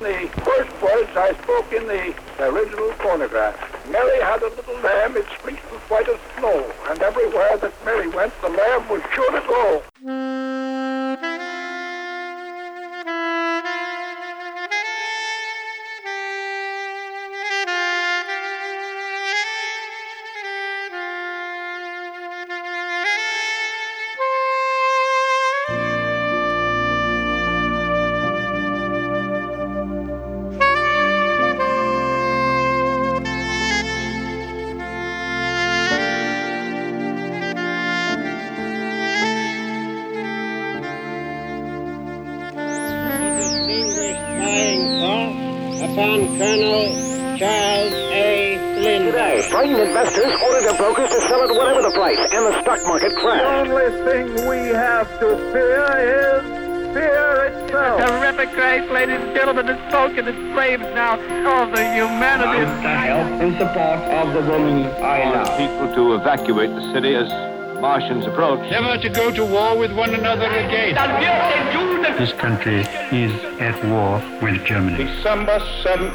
The first words I spoke in the original phonograph. Mary had a little lamb, its fleece was white as snow, and everywhere that Mary went, the lamb was sure to go. Upon Colonel Charles A. Lind. Today, frightened investors ordered their brokers to sell at whatever the price, and the stock market crashed. The only thing we have to fear is fear itself. Terrific crash, ladies and gentlemen. The smoke and the flames now. Oh, the humanity. the help and support of the woman I want love. people to evacuate the city as Martians approach. never to go to war with one another again. This country is at war with Germany. December 7th,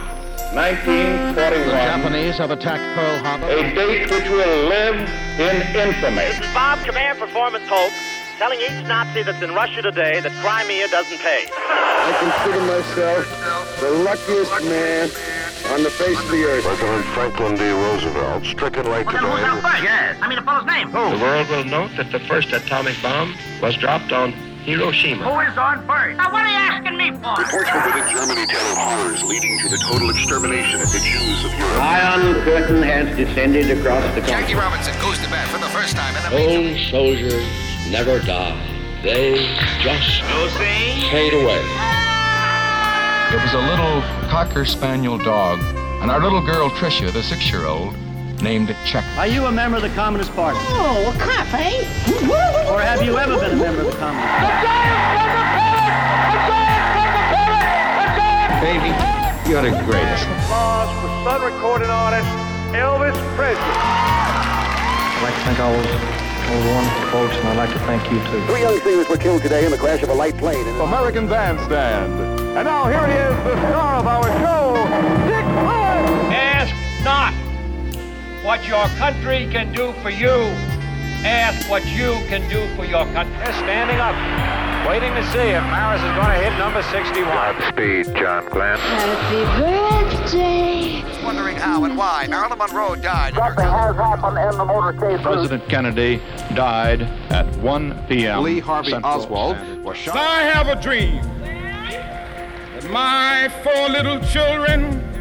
1941. The Japanese have attacked Pearl Harbor. A date which will live in infamy. This is Bob, Command Performance Hope, telling each Nazi that's in Russia today that Crimea doesn't pay. I consider myself the luckiest man on the face of the earth. President Franklin D. Roosevelt, stricken late today. Yes. I mean, the fellow's name. Who? The world will note that the first atomic bomb was dropped on Hiroshima. Who is on first? Now, what are you asking me for? Reports from within Germany tell of horrors leading to the total extermination of the Jews of Europe. Iron curtain has descended across the Jackie country. Robinson goes to bat for the first time in the major Old soldiers never die. They just fade away. It was a little cocker spaniel dog, and our little girl Tricia, the six-year-old, named it Check. Are you a member of the Communist Party? Oh, a cop, eh? Or have you ever been a member of the Communist Party? Baby, you're the greatest. Applause for Sun Recording Artist Elvis Presley. I'd like to thank all those, wonderful folks, and I'd like to thank you too. Three young singers were killed today in the crash of a light plane. In American Bandstand. And now here he is, the star of our show, Dick Clark. Ask not what your country can do for you. Ask what you can do for your country. They're standing up, waiting to see if Maris is going to hit number 61. Godspeed, John Glenn. Happy birthday. wondering how and why Marilyn Monroe died. Something has happened in the motorcade. President Kennedy died at 1 p.m. Lee Harvey Central Oswald was shot. I have a dream that my four little children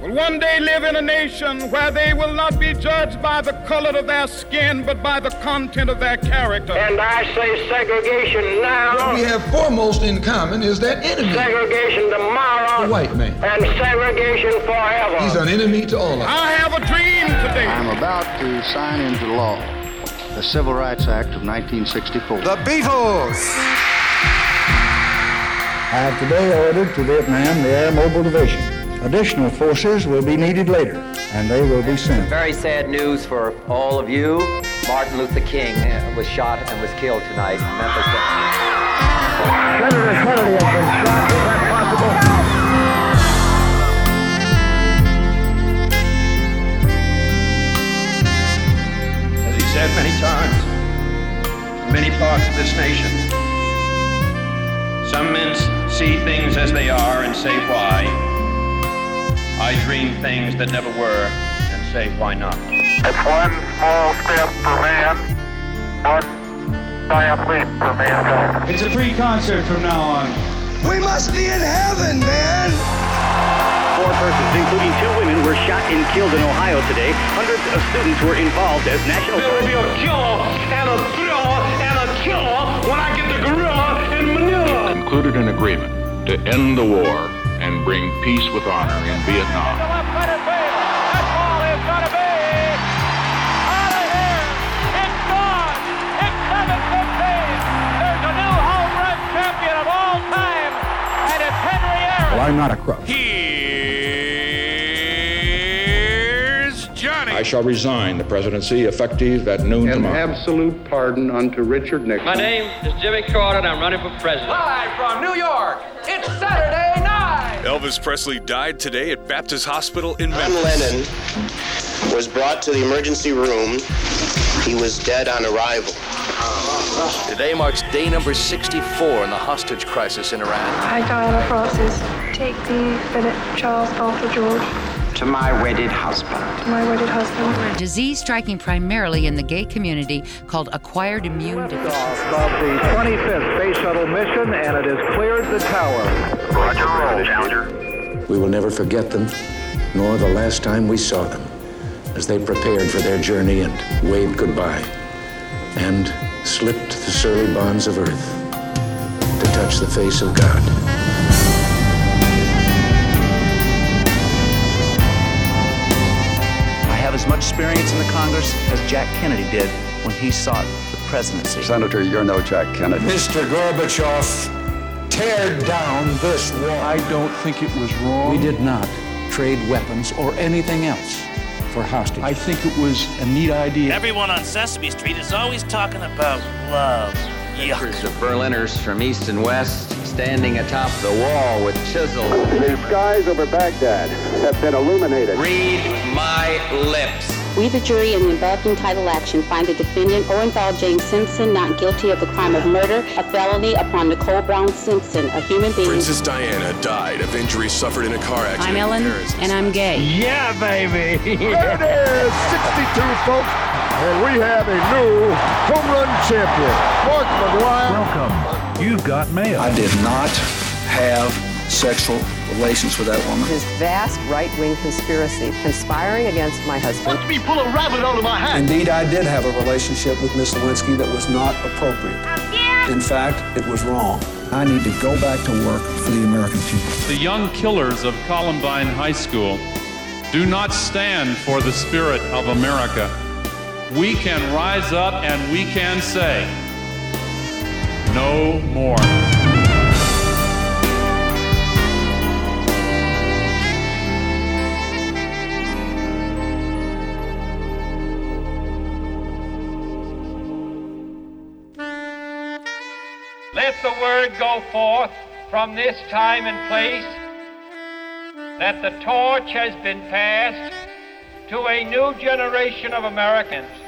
will one day live in a nation where they will not be judged by the color of their skin, but by the content of their character. And I say segregation now, What we have foremost in common is that enemy, segregation tomorrow, the white man. and segregation forever. He's an enemy to all of us. I have a dream today. I'm about to sign into law the Civil Rights Act of 1964. The Beatles. I have today ordered to Vietnam the Air Mobile Division. Additional forces will be needed later, and they will be sent. Very sad news for all of you. Martin Luther King uh, was shot and was killed tonight in Memphis. Senator Kennedy has been shot. Is that possible? As he said many times, in many parts of this nation, some men see things as they are and say why. I dream things that never were and say why not. It's one small step for man, one giant leap for mankind. It's a free concert from now on. We must be in heaven, man. Four persons, including two women, were shot and killed in Ohio today. Hundreds of students were involved as national. There will be a killer and a thriller and a killer when I get the gorilla in Manila. Concluded an agreement to end the war and bring peace with honor in Vietnam. left-handed field. That ball is I shall resign the presidency effective at noon An tomorrow. absolute pardon unto Richard Nixon. My name is Jimmy Carter, and I'm running for president. Live from New York, it's Saturday night. Elvis Elvis Presley died today at Baptist Hospital in John Memphis. Lennon was brought to the emergency room. He was dead on arrival. Today marks day number 64 in the hostage crisis in Iran. I, Diana Francis, take thee, Philip, Charles, Arthur, George, To my wedded husband. my wedded husband. A disease striking primarily in the gay community called acquired immune deficiency. Of the 25th Space Shuttle mission, and it has cleared the tower. Roger, roll, Challenger. We will never forget them, nor the last time we saw them, as they prepared for their journey and waved goodbye, and slipped the surly bonds of earth to touch the face of God. As much experience in the Congress as Jack Kennedy did when he sought the presidency. Senator, you're no Jack Kennedy. Mr. Gorbachev, tear down this wall. I don't think it was wrong. We did not trade weapons or anything else for hostages. I think it was a neat idea. Everyone on Sesame Street is always talking about love. Pictures of Berliners from east and west standing atop the wall with chisels. The skies over Baghdad have been illuminated. Read my lips. We, the jury in the above entitled action, find the defendant Orenthal James Simpson not guilty of the crime of murder, a felony upon Nicole Brown Simpson, a human being. Princess Diana died of injuries suffered in a car accident. I'm Ellen, in and I'm gay. Yeah, baby. There it is, 62, folks. And we have a new home run champion, Mark McGwire. Welcome. You've got mail. I did not have sexual relations with that woman. This vast right-wing conspiracy conspiring against my husband. Let me pull a rabbit out of my hat. Indeed, I did have a relationship with Miss Lewinsky that was not appropriate. In fact, it was wrong. I need to go back to work for the American people. The young killers of Columbine High School do not stand for the spirit of America. We can rise up and we can say, no more. Let the word go forth from this time and place that the torch has been passed to a new generation of Americans